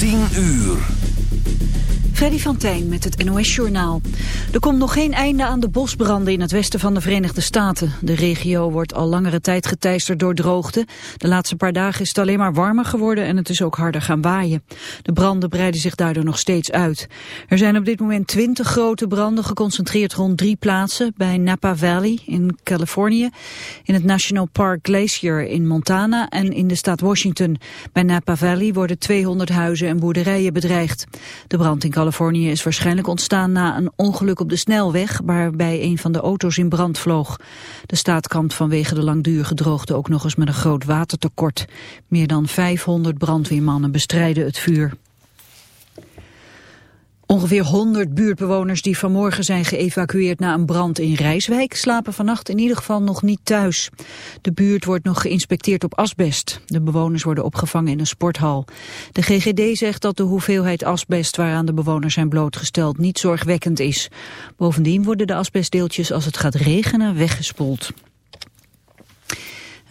10 uur. Freddy van Tijn met het NOS-journaal. Er komt nog geen einde aan de bosbranden in het westen van de Verenigde Staten. De regio wordt al langere tijd geteisterd door droogte. De laatste paar dagen is het alleen maar warmer geworden en het is ook harder gaan waaien. De branden breiden zich daardoor nog steeds uit. Er zijn op dit moment twintig grote branden geconcentreerd rond drie plaatsen. Bij Napa Valley in Californië, in het National Park Glacier in Montana en in de staat Washington. Bij Napa Valley worden 200 huizen en boerderijen bedreigd. De brand in Californië Californië is waarschijnlijk ontstaan na een ongeluk op de snelweg waarbij een van de auto's in brand vloog. De staat kampt vanwege de langdurige droogte ook nog eens met een groot watertekort. Meer dan 500 brandweermannen bestrijden het vuur. Ongeveer 100 buurtbewoners die vanmorgen zijn geëvacueerd na een brand in Rijswijk slapen vannacht in ieder geval nog niet thuis. De buurt wordt nog geïnspecteerd op asbest. De bewoners worden opgevangen in een sporthal. De GGD zegt dat de hoeveelheid asbest waaraan de bewoners zijn blootgesteld niet zorgwekkend is. Bovendien worden de asbestdeeltjes als het gaat regenen weggespoeld.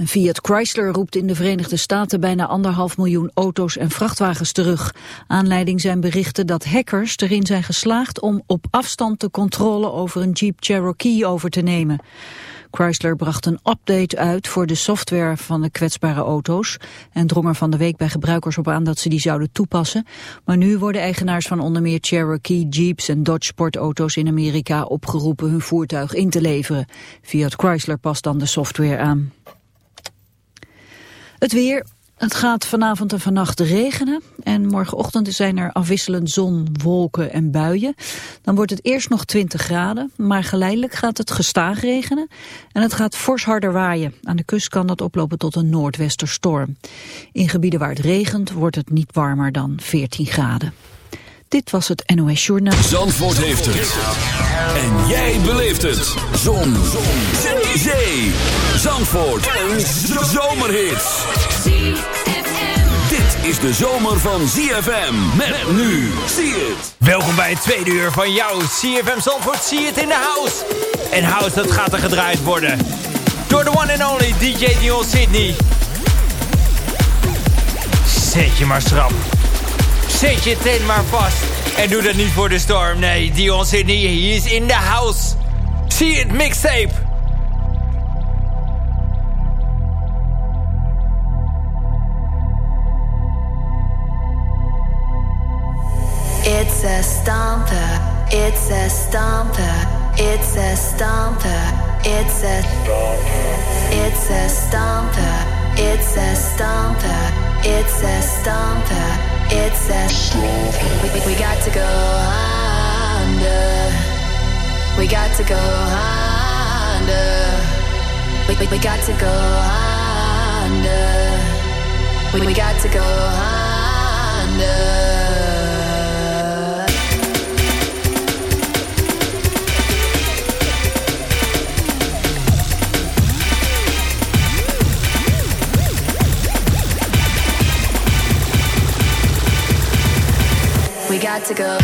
Fiat Chrysler roept in de Verenigde Staten bijna anderhalf miljoen auto's en vrachtwagens terug. Aanleiding zijn berichten dat hackers erin zijn geslaagd om op afstand de controle over een Jeep Cherokee over te nemen. Chrysler bracht een update uit voor de software van de kwetsbare auto's en drong er van de week bij gebruikers op aan dat ze die zouden toepassen. Maar nu worden eigenaars van onder meer Cherokee, Jeeps en Dodge sportauto's in Amerika opgeroepen hun voertuig in te leveren. Fiat Chrysler past dan de software aan. Het weer. Het gaat vanavond en vannacht regenen. En morgenochtend zijn er afwisselend zon, wolken en buien. Dan wordt het eerst nog 20 graden. Maar geleidelijk gaat het gestaag regenen. En het gaat fors harder waaien. Aan de kust kan dat oplopen tot een noordwesterstorm. In gebieden waar het regent wordt het niet warmer dan 14 graden. Dit was het NOS Journaal. Zandvoort heeft het. En jij beleeft het. Zon. Zon. Zee. Zandvoort. Een zomerhit. Dit is de zomer van ZFM. Met nu. Zie het. Welkom bij het tweede uur van jouw CFM Zandvoort. Zie het in de house. En house, dat gaat er gedraaid worden. Door de one and only DJ Dion Sydney. Zet je maar schrap. Zet je tent maar vast. En doe dat niet voor de storm. Nee, Dion Sydney, he is in the house. Zie het mixtape. It's a stomper, it's a stomper, it's a stomper, it's a It's a stomper, it's a stomper, it's a stomper, it's a we, we, we got to go under. We got to go under. We, we, we got to go under. We, we got to go under. We got to go.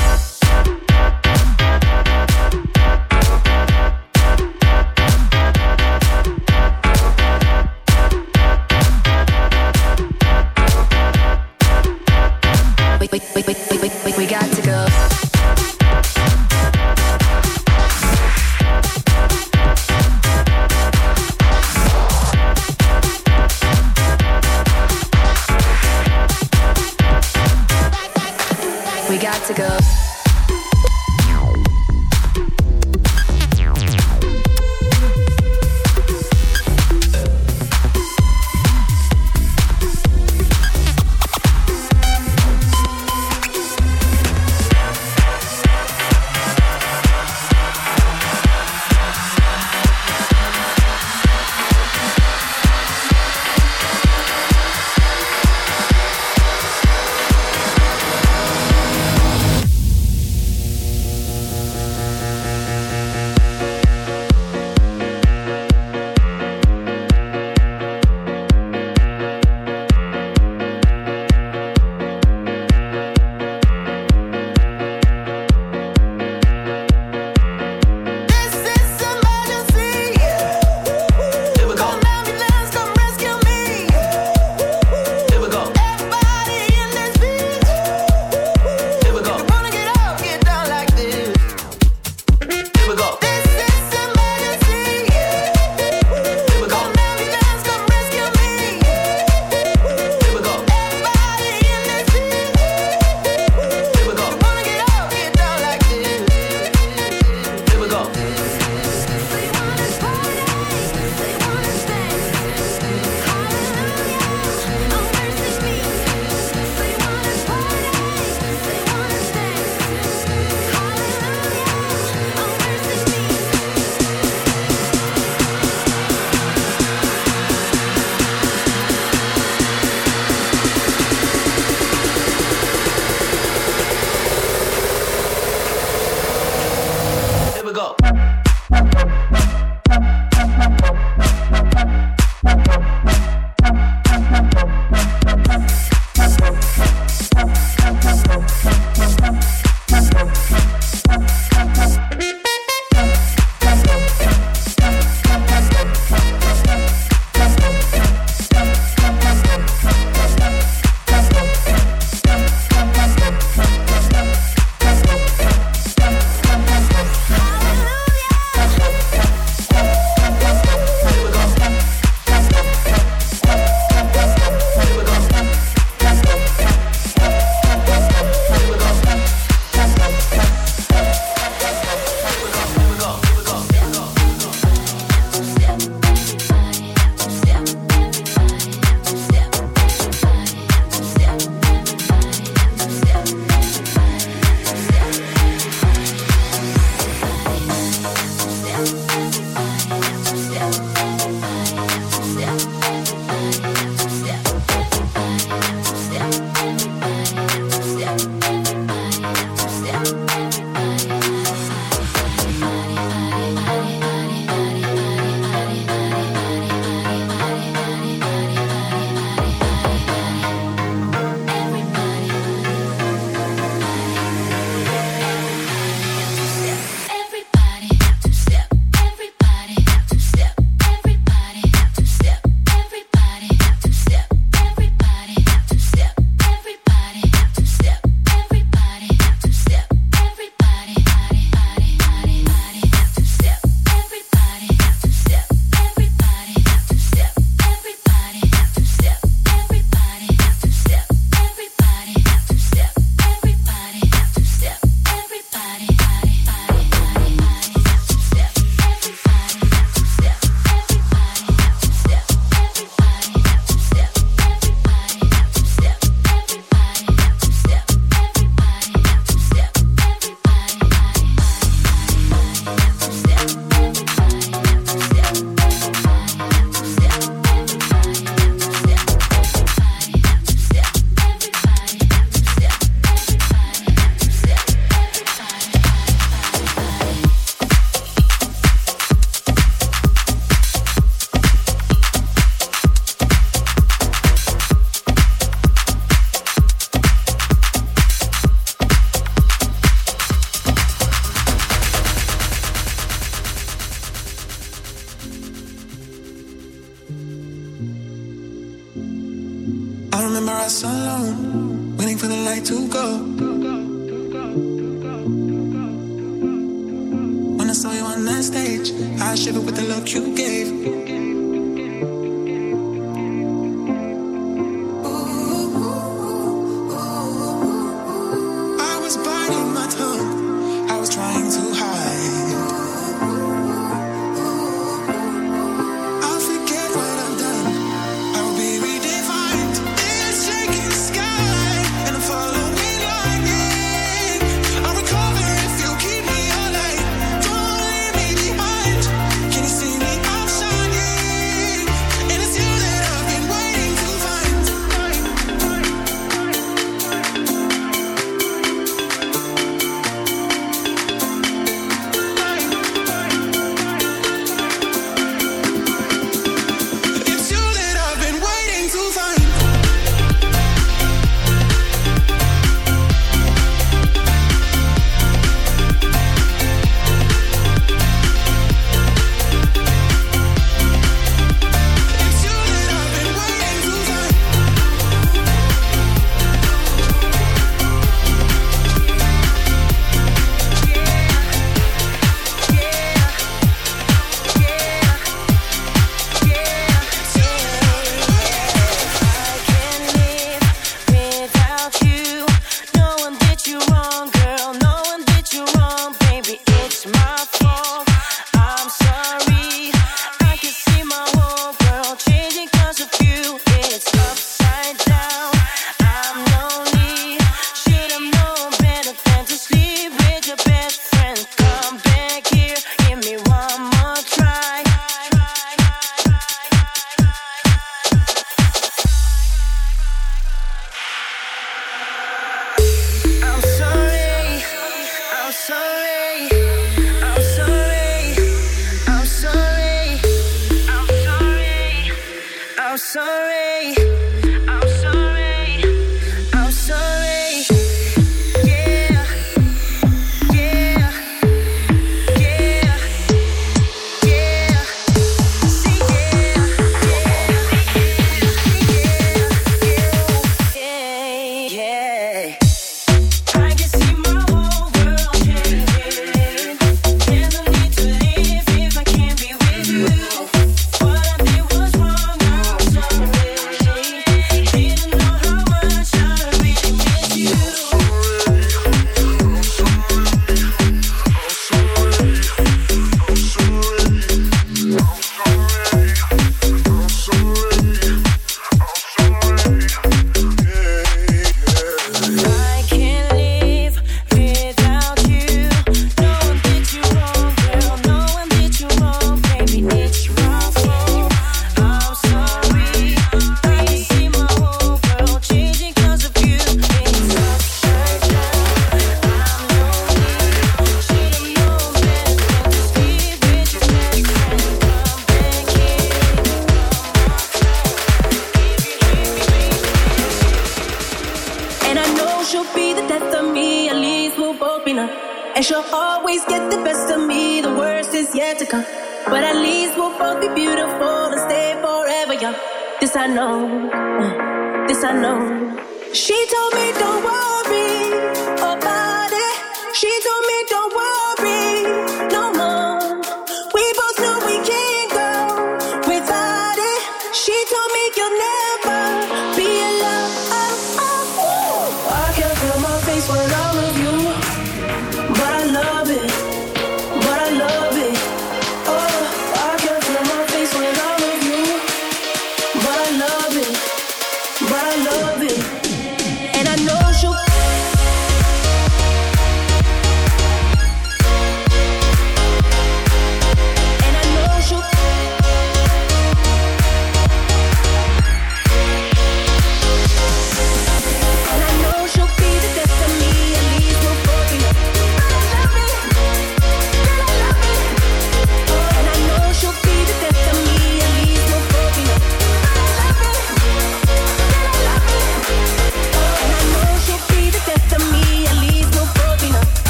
We, we, we, we, we, we, got to go.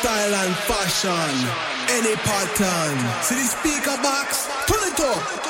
style and fashion, any pattern. See the speaker box, turn it up.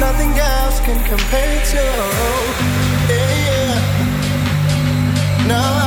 Nothing else can compare to. Yeah, yeah. No,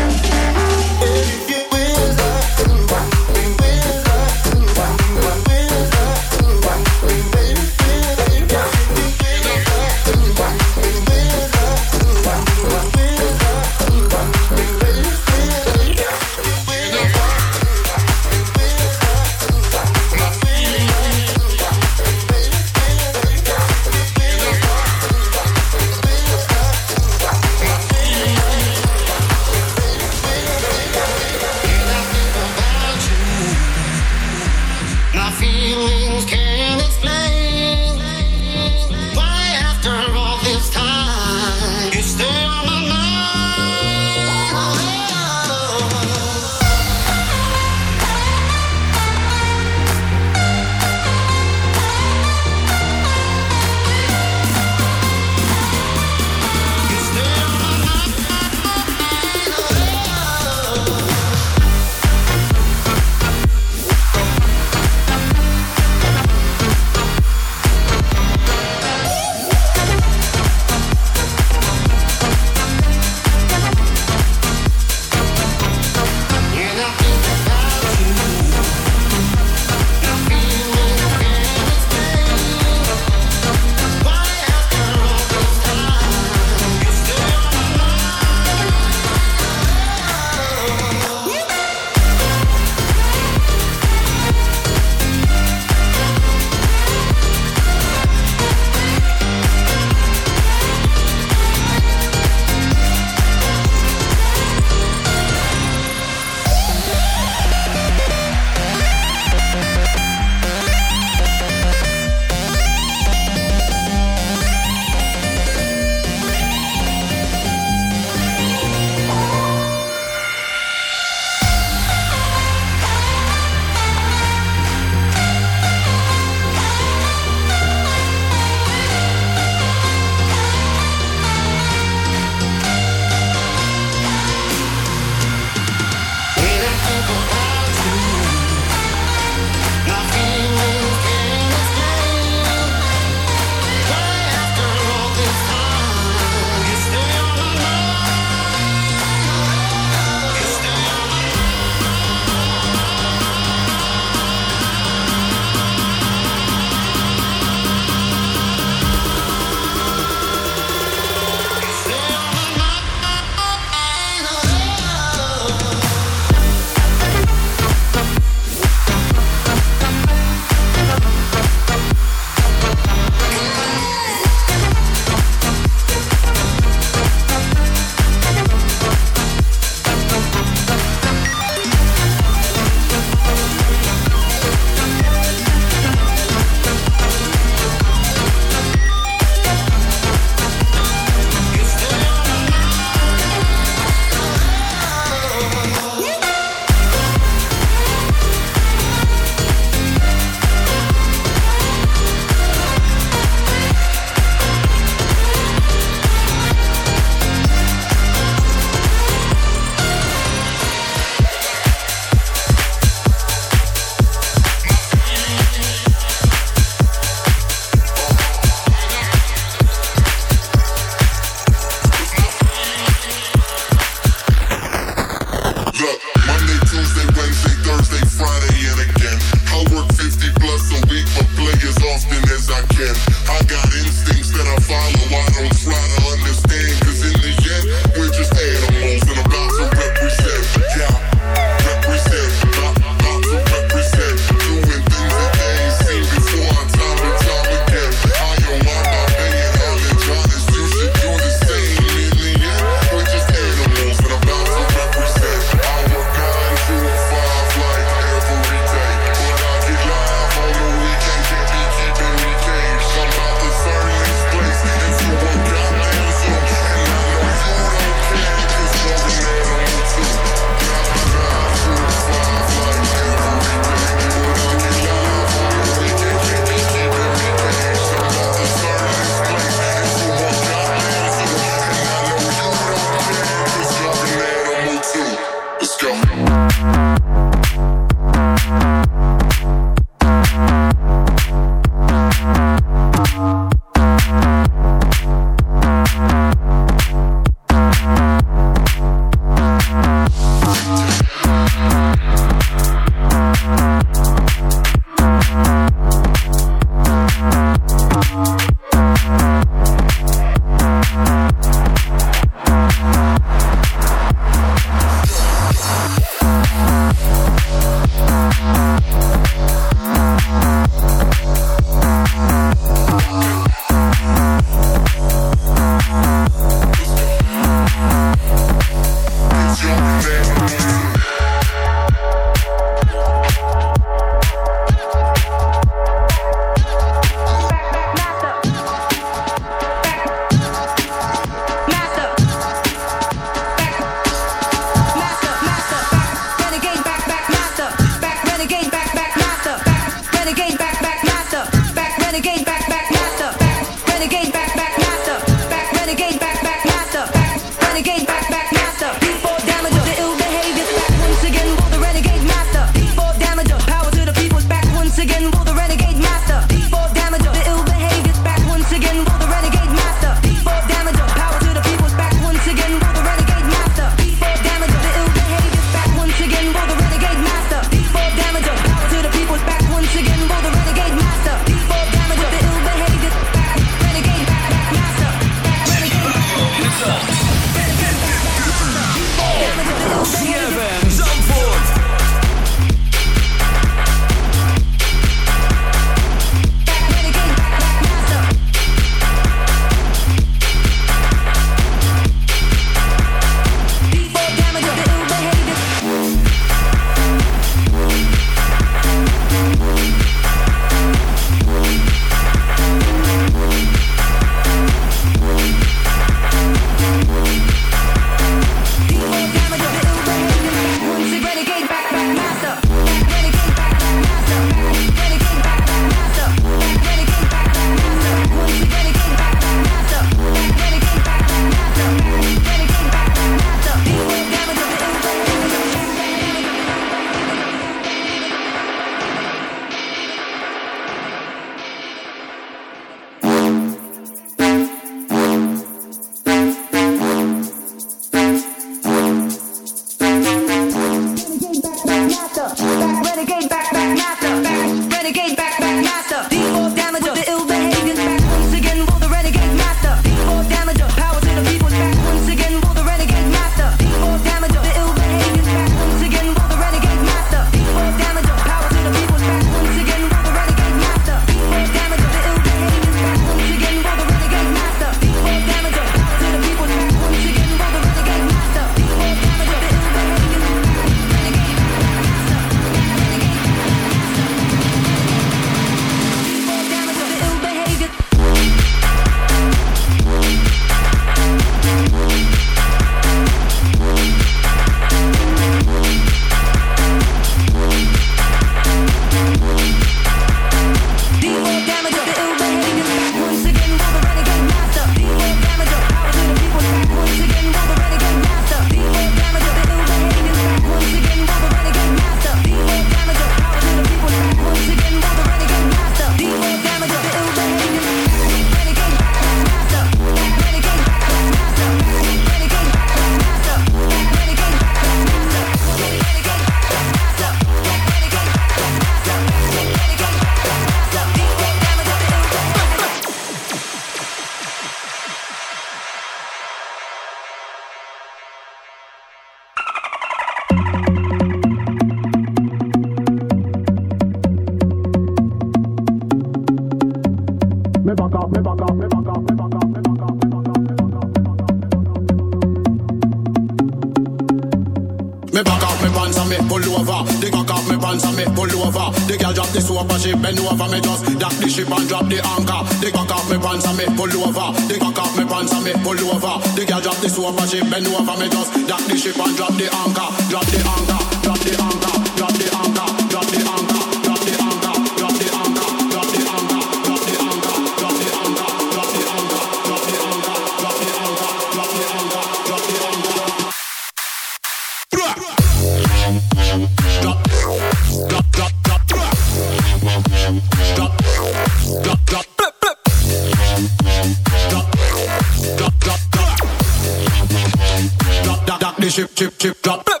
chip, chip, chip, drop.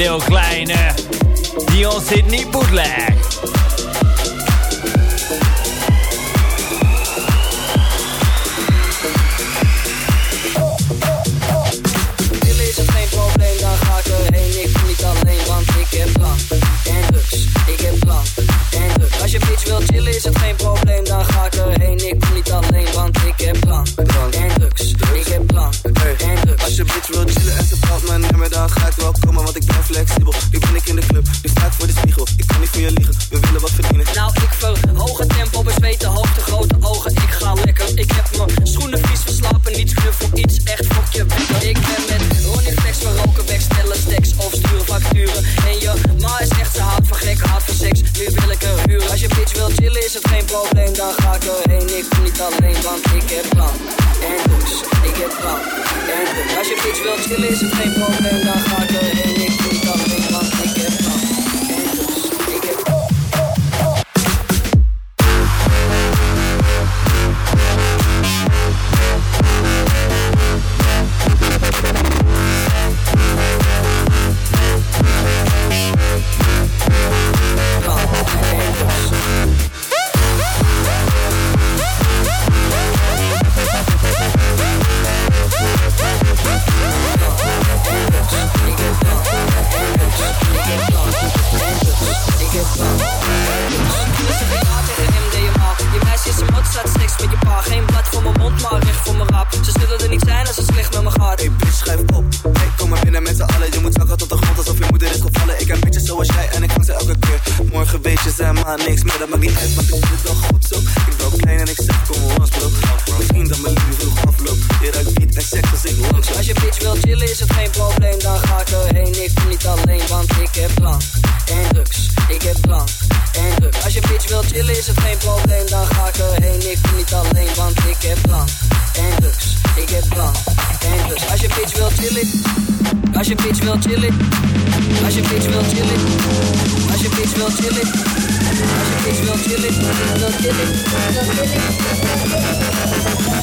Die ons het niet boodleren. Chill is het geen probleem, dan ga ik erheen. Ik kom niet alleen, want ik heb plan en. Ik heb plan en. Als je bitch wil chillen, is het geen probleem, dan ga ik erheen. Ik kom niet alleen, want ik heb plan en. Ik heb plan en. Als je bitch wil chillen, en ik baat mijn want ik ben flexibel. Nu ben ik in de club, nu sta voor de spiegel. Ik kan niet voor je liegen, we willen wat verdienen. Nou, ik verhoog het tempo, bezweten hoofd, grote ogen. Ik ga lekker. Ik heb mijn schoenen vies verslapen, niets knuffel, iets echt fokje wekker. Ik ben met Ronnie Flex, we roken weg, stellen stacks of sturen. En je ma is echt, ze houdt van gek, houdt van seks. Nu wil ik er huren. Als je bitch wil chillen, is het geen probleem, dan ga ik erheen. Ik doe niet alleen, want ik heb plan en drugs. Ik heb plan en. Als je bitch wil chillen, is het geen probleem, dan ga ik erheen. Dat maakt niet uit, want ik wel goed zo. Ik ben klein en ik zeg, kom langs bro. Misschien dat mijn liefde vroeg afloopt. Je ruikt wiet en seks als ik langs Als je bitch wil chillen is het geen probleem, dan ga ik erheen. Ik doe niet alleen, want ik heb drank en drugs. Ik heb drank en drugs. Als je bitch wil chillen is het geen probleem, dan ga ik erheen. Ik doe niet alleen, want ik heb drank en drugs. Ik heb drank en drugs. Als je bitch wil chillen, Als je bitch wil chillen. Als je bitch wil chillen. Als je bitch wil chillen. Als je bitch wil chillen. Wil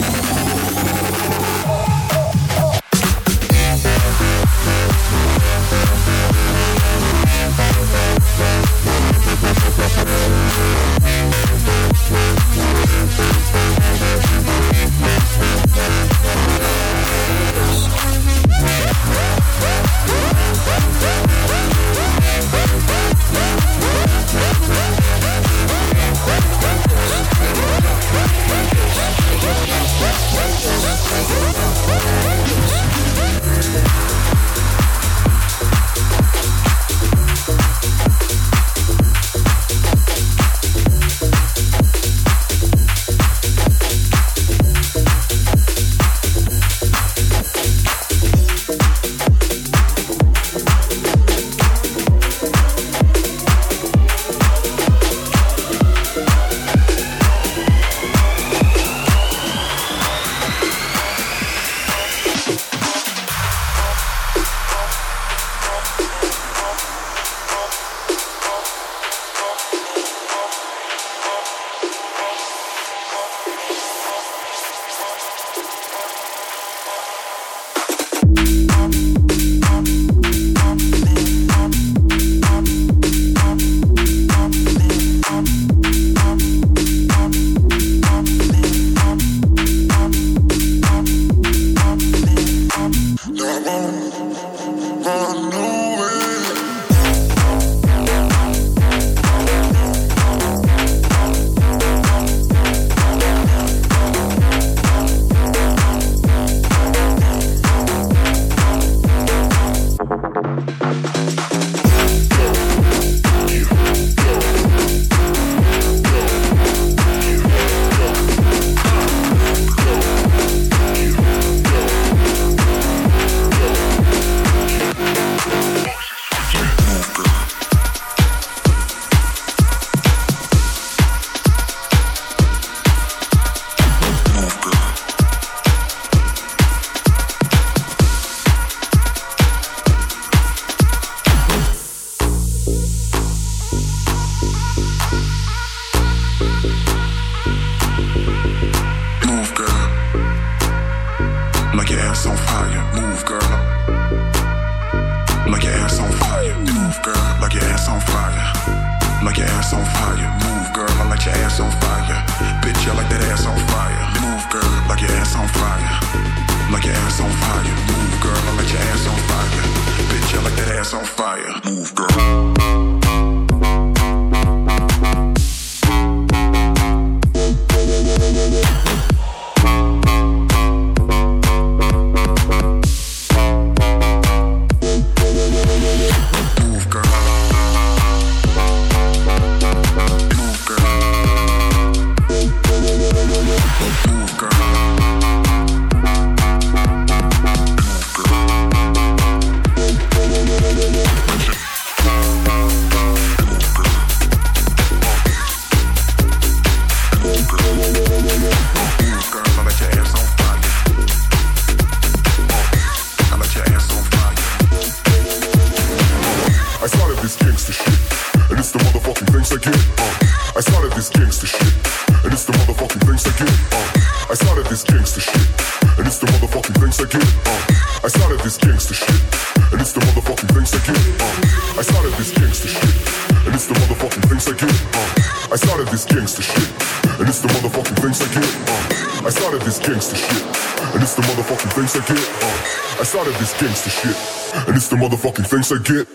things I get.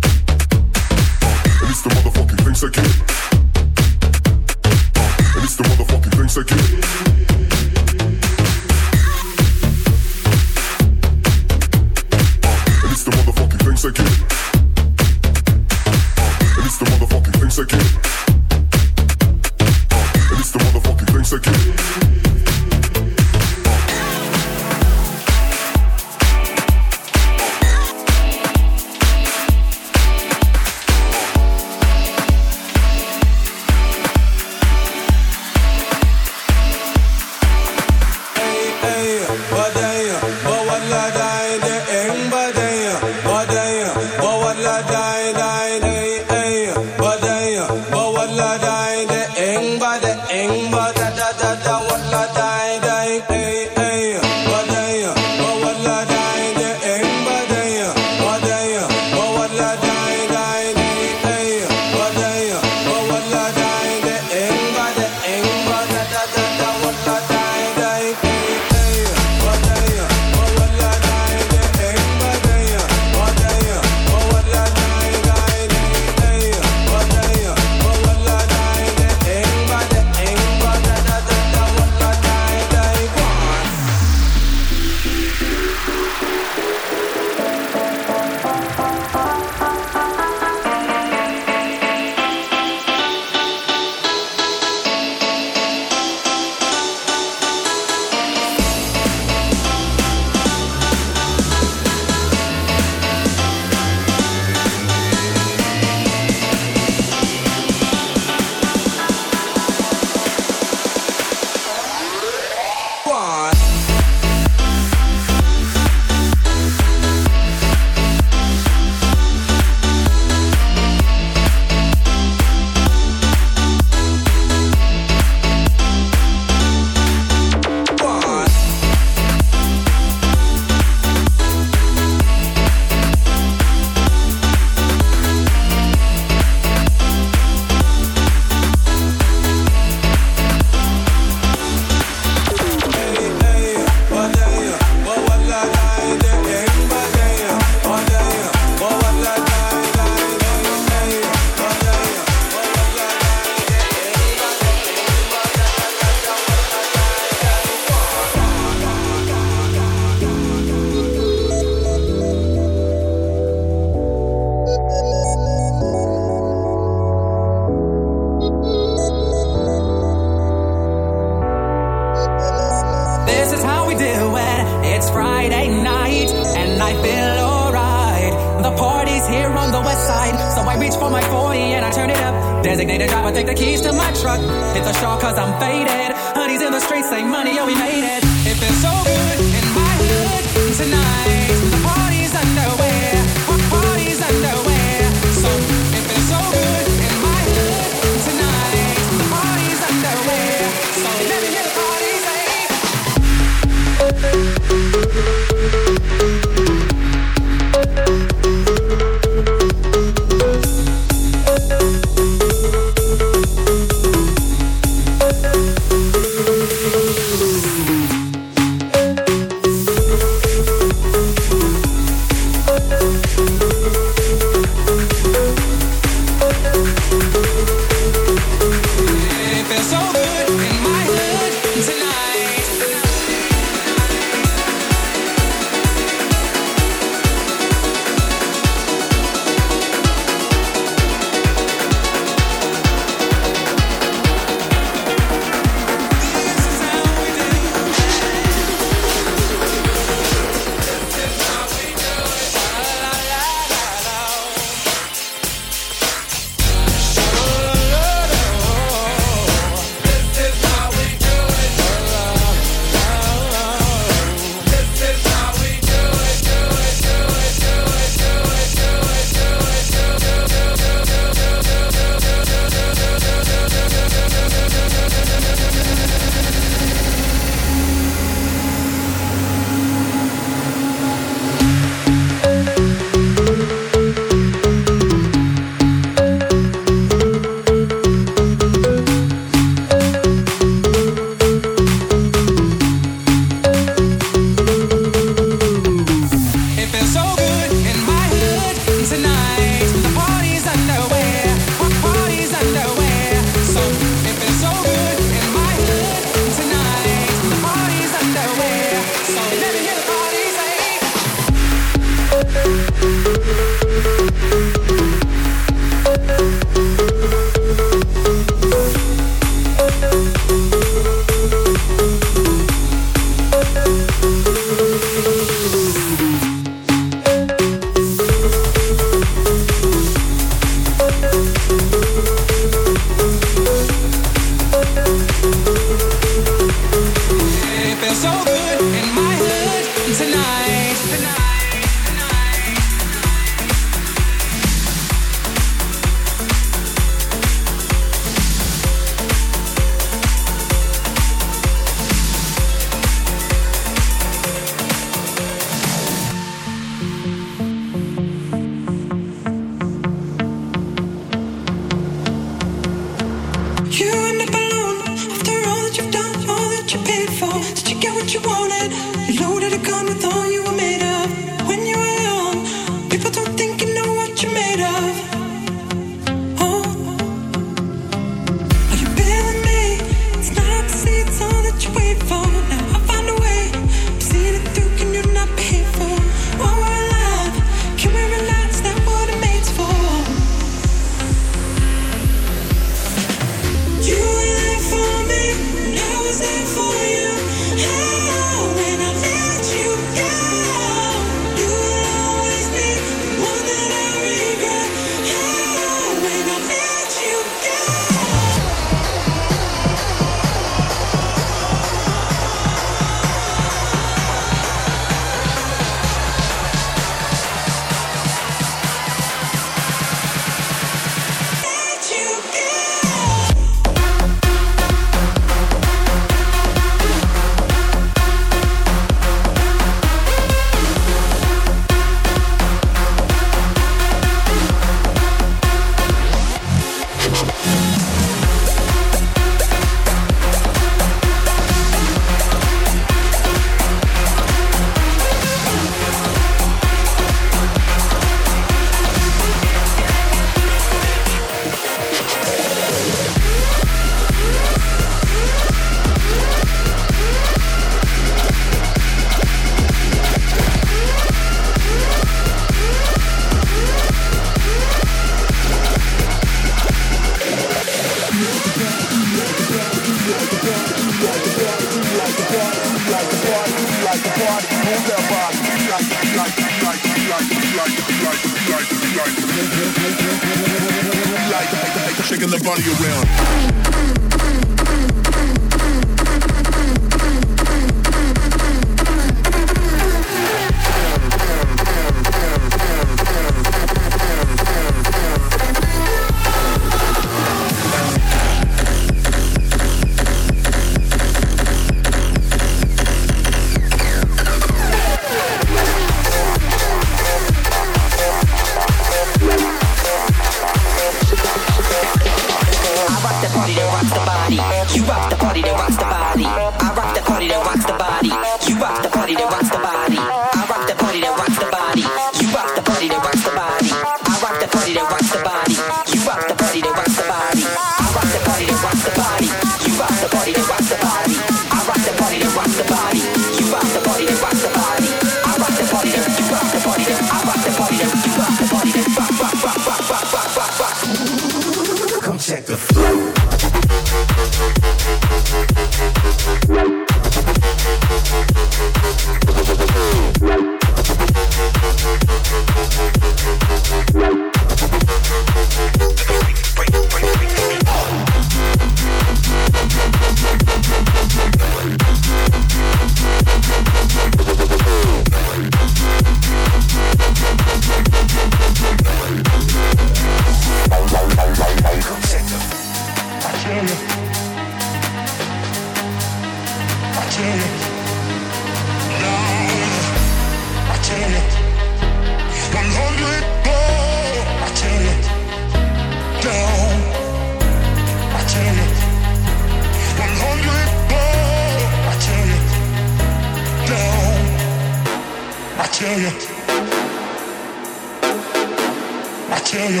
Tell you,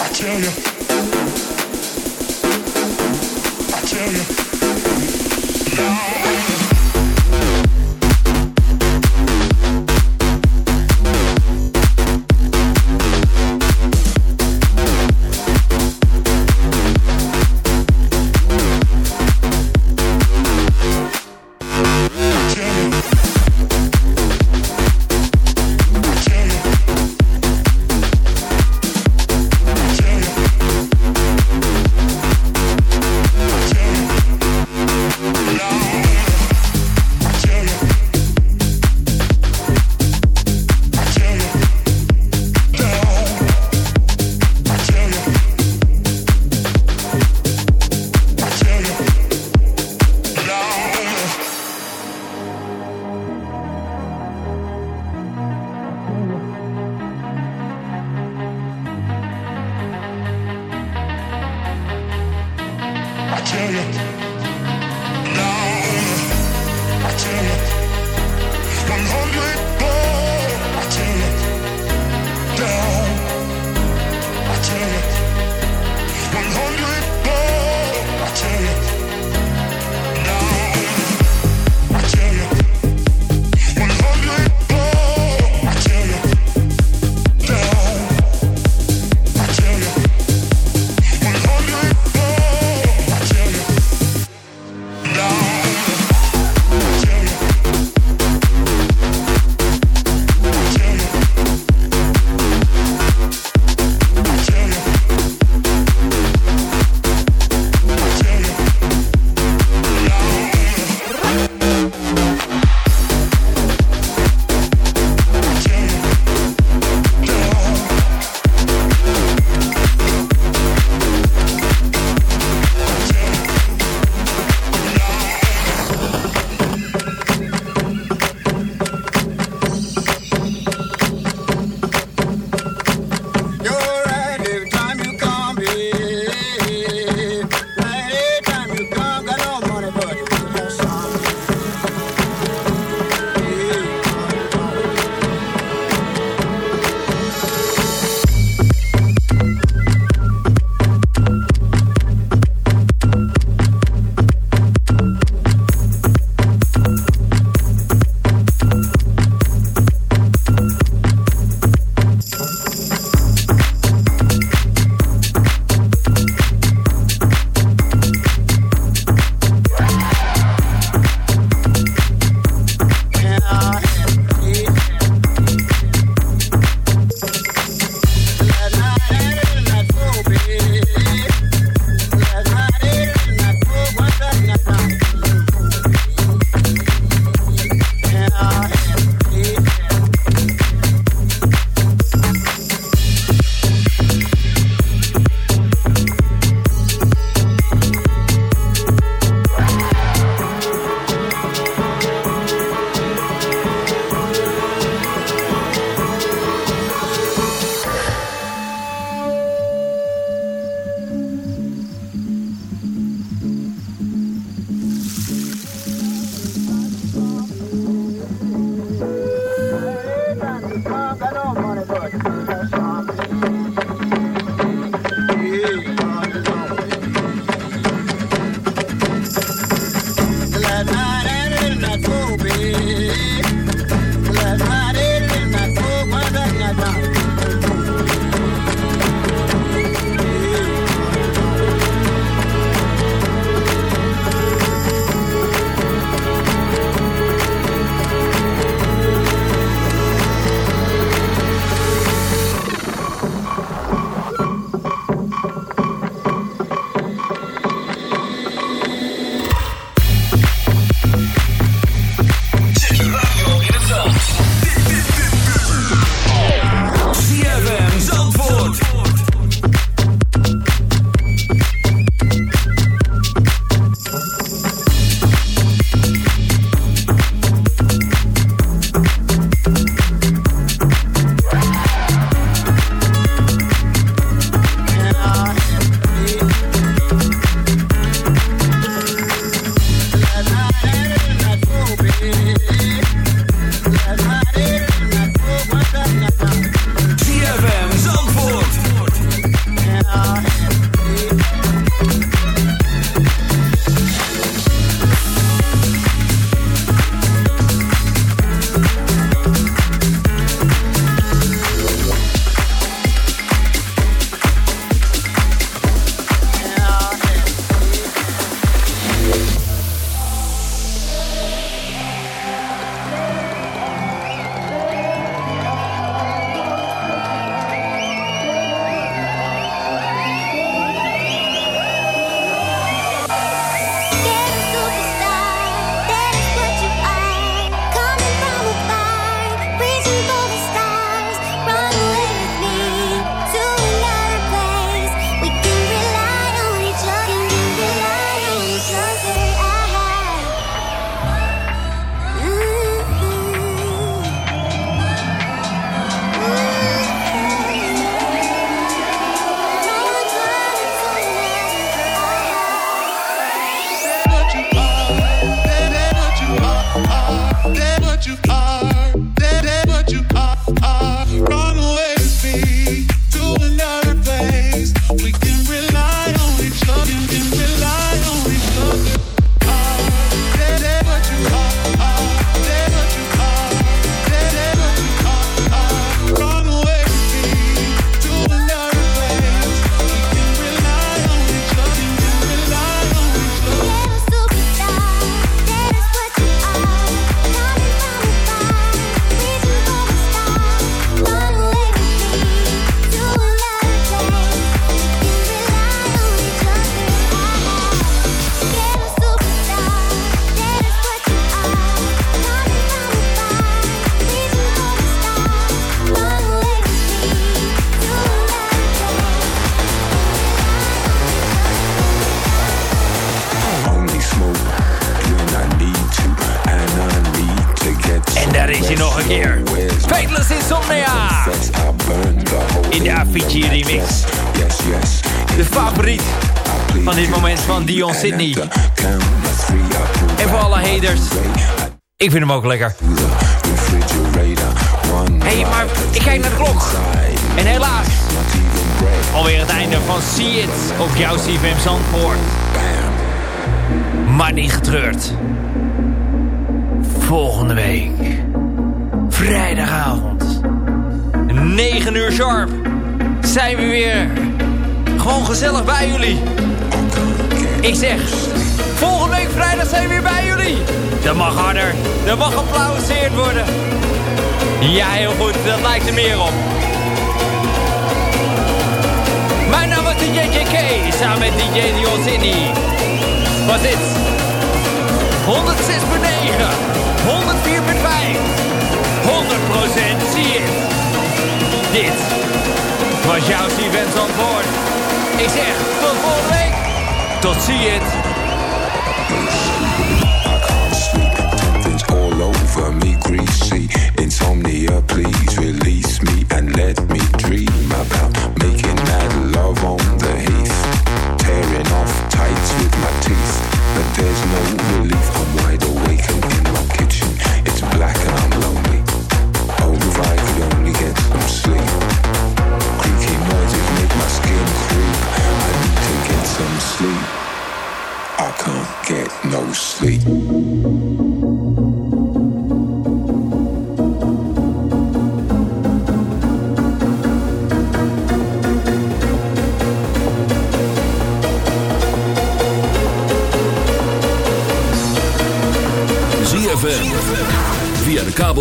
I tell you, I tell you. Hem ook lekker. Hé, hey, maar ik kijk naar de klok. En helaas. Alweer het einde van See It op jouw CFM Zandvoort. Maar niet getreurd. Volgende week. Vrijdagavond. 9 uur sharp. Zijn we weer. Gewoon gezellig bij jullie. Ik zeg. Volgende week vrijdag zijn we weer bij jullie. Dat mag harder. Dat mag geapplaudiseerd worden. Ja, heel goed. Dat lijkt er meer op. Mijn naam is DJ JK. Samen met DJ Dion. Wat is dit? 106.9. 104.5. 100% zie je. Dit was jouw Steven Zandvoort. Ik zeg tot volgende week. Tot zie over me, greasy. Insomnia, please release me and let me dream about making mad love on the heath. Tearing off tights with my teeth, but there's no relief. I'm wide awake and in my kitchen. It's black and I'm lonely. Oh, if I could only get some sleep. Creaky noises make my skin creep. I need to get some sleep. I can't get no sleep.